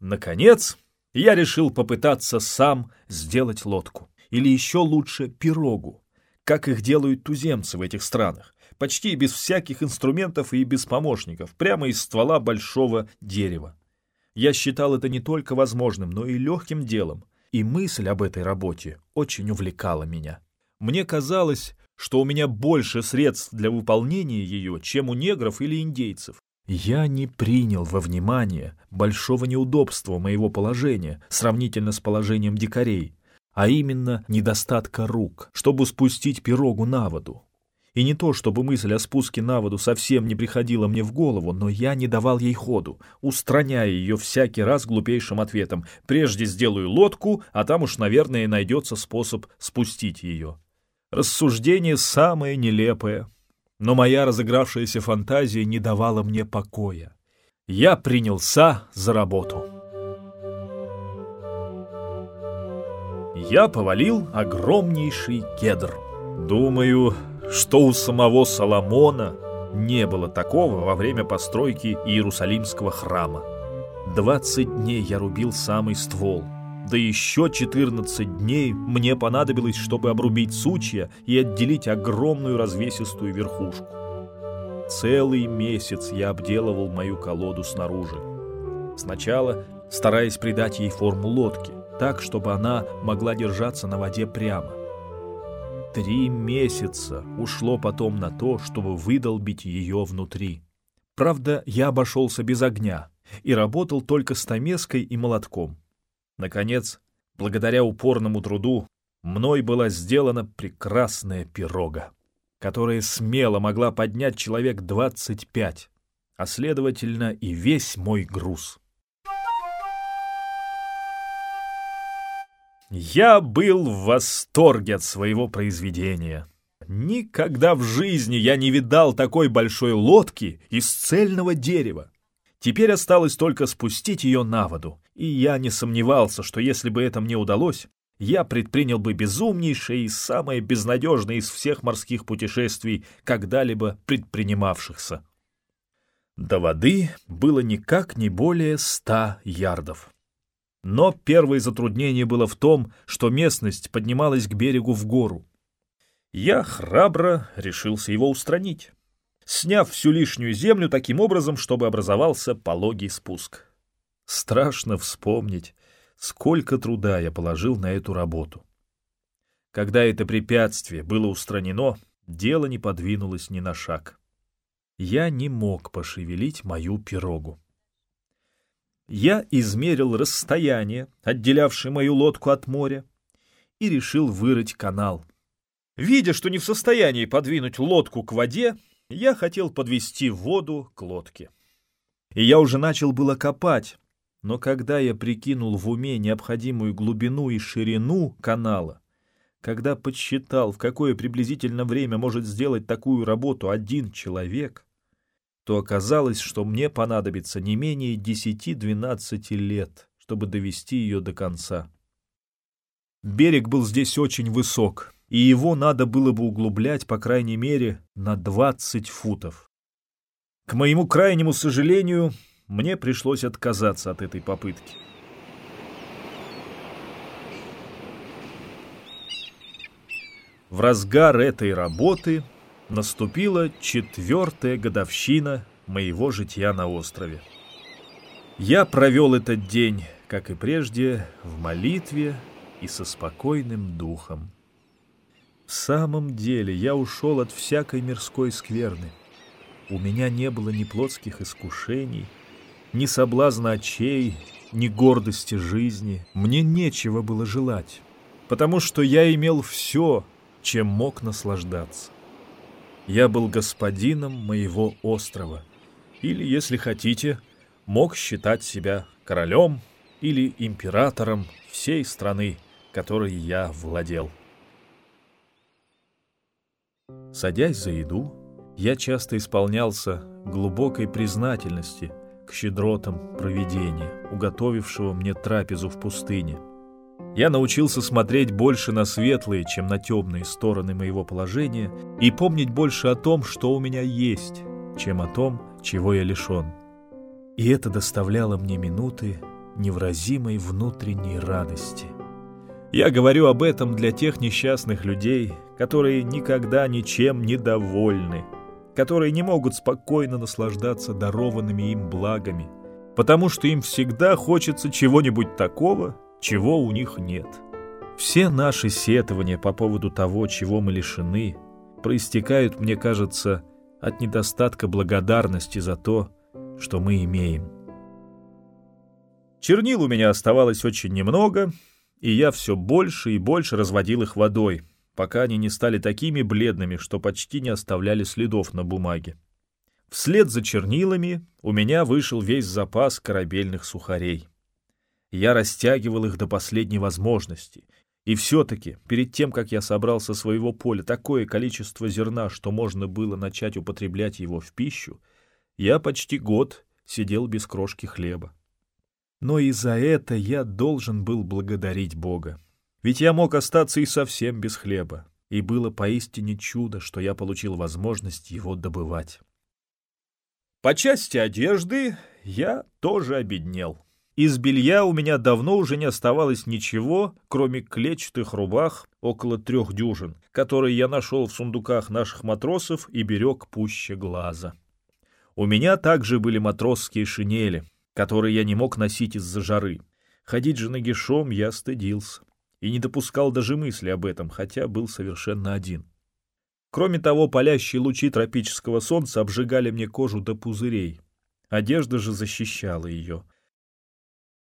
Наконец, я решил попытаться сам сделать лодку. Или еще лучше пирогу, как их делают туземцы в этих странах. Почти без всяких инструментов и без помощников, прямо из ствола большого дерева. Я считал это не только возможным, но и легким делом, и мысль об этой работе очень увлекала меня. Мне казалось, что у меня больше средств для выполнения ее, чем у негров или индейцев. Я не принял во внимание большого неудобства моего положения сравнительно с положением дикарей, а именно недостатка рук, чтобы спустить пирогу на воду. И не то, чтобы мысль о спуске на воду совсем не приходила мне в голову, но я не давал ей ходу, устраняя ее всякий раз глупейшим ответом. Прежде сделаю лодку, а там уж, наверное, найдется способ спустить ее. Рассуждение самое нелепое, но моя разыгравшаяся фантазия не давала мне покоя. Я принялся за работу. Я повалил огромнейший кедр. Думаю, что у самого Соломона не было такого во время постройки Иерусалимского храма. Двадцать дней я рубил самый ствол, да еще четырнадцать дней мне понадобилось, чтобы обрубить сучья и отделить огромную развесистую верхушку. Целый месяц я обделывал мою колоду снаружи. Сначала стараясь придать ей форму лодки, так, чтобы она могла держаться на воде прямо. Три месяца ушло потом на то, чтобы выдолбить ее внутри. Правда, я обошелся без огня и работал только стамеской и молотком. Наконец, благодаря упорному труду, мной была сделана прекрасная пирога, которая смело могла поднять человек двадцать пять, а следовательно и весь мой груз. Я был в восторге от своего произведения. Никогда в жизни я не видал такой большой лодки из цельного дерева. Теперь осталось только спустить ее на воду, и я не сомневался, что если бы это мне удалось, я предпринял бы безумнейшее и самое безнадежное из всех морских путешествий, когда-либо предпринимавшихся. До воды было никак не более ста ярдов. Но первое затруднение было в том, что местность поднималась к берегу в гору. Я храбро решился его устранить, сняв всю лишнюю землю таким образом, чтобы образовался пологий спуск. Страшно вспомнить, сколько труда я положил на эту работу. Когда это препятствие было устранено, дело не подвинулось ни на шаг. Я не мог пошевелить мою пирогу. Я измерил расстояние, отделявшее мою лодку от моря, и решил вырыть канал. Видя, что не в состоянии подвинуть лодку к воде, я хотел подвести воду к лодке. И я уже начал было копать, но когда я прикинул в уме необходимую глубину и ширину канала, когда подсчитал, в какое приблизительно время может сделать такую работу один человек, то оказалось, что мне понадобится не менее 10-12 лет, чтобы довести ее до конца. Берег был здесь очень высок, и его надо было бы углублять, по крайней мере, на 20 футов. К моему крайнему сожалению, мне пришлось отказаться от этой попытки. В разгар этой работы наступила четвертая годовщина моего житья на острове. Я провел этот день, как и прежде, в молитве и со спокойным духом. В самом деле я ушел от всякой мирской скверны. У меня не было ни плотских искушений, ни соблазна очей, ни гордости жизни. Мне нечего было желать, потому что я имел все, чем мог наслаждаться. Я был господином моего острова, или, если хотите, мог считать себя королем или императором всей страны, которой я владел. Садясь за еду, я часто исполнялся глубокой признательности к щедротам провидения, уготовившего мне трапезу в пустыне — я научился смотреть больше на светлые, чем на темные стороны моего положения и помнить больше о том, что у меня есть, чем о том, чего я лишен. И это доставляло мне минуты невразимой внутренней радости. Я говорю об этом для тех несчастных людей, которые никогда ничем не довольны, которые не могут спокойно наслаждаться дарованными им благами, потому что им всегда хочется чего-нибудь такого, чего у них нет. Все наши сетования по поводу того, чего мы лишены, проистекают, мне кажется, от недостатка благодарности за то, что мы имеем. Чернил у меня оставалось очень немного, и я все больше и больше разводил их водой, пока они не стали такими бледными, что почти не оставляли следов на бумаге. Вслед за чернилами у меня вышел весь запас корабельных сухарей. Я растягивал их до последней возможности. И все-таки, перед тем, как я собрал со своего поля такое количество зерна, что можно было начать употреблять его в пищу, я почти год сидел без крошки хлеба. Но и за это я должен был благодарить Бога. Ведь я мог остаться и совсем без хлеба, и было поистине чудо, что я получил возможность его добывать. По части одежды я тоже обеднел. Из белья у меня давно уже не оставалось ничего, кроме клетчатых рубах, около трех дюжин, которые я нашел в сундуках наших матросов и берег пуще глаза. У меня также были матросские шинели, которые я не мог носить из-за жары. Ходить же нагишом я стыдился и не допускал даже мысли об этом, хотя был совершенно один. Кроме того, палящие лучи тропического солнца обжигали мне кожу до пузырей. Одежда же защищала ее —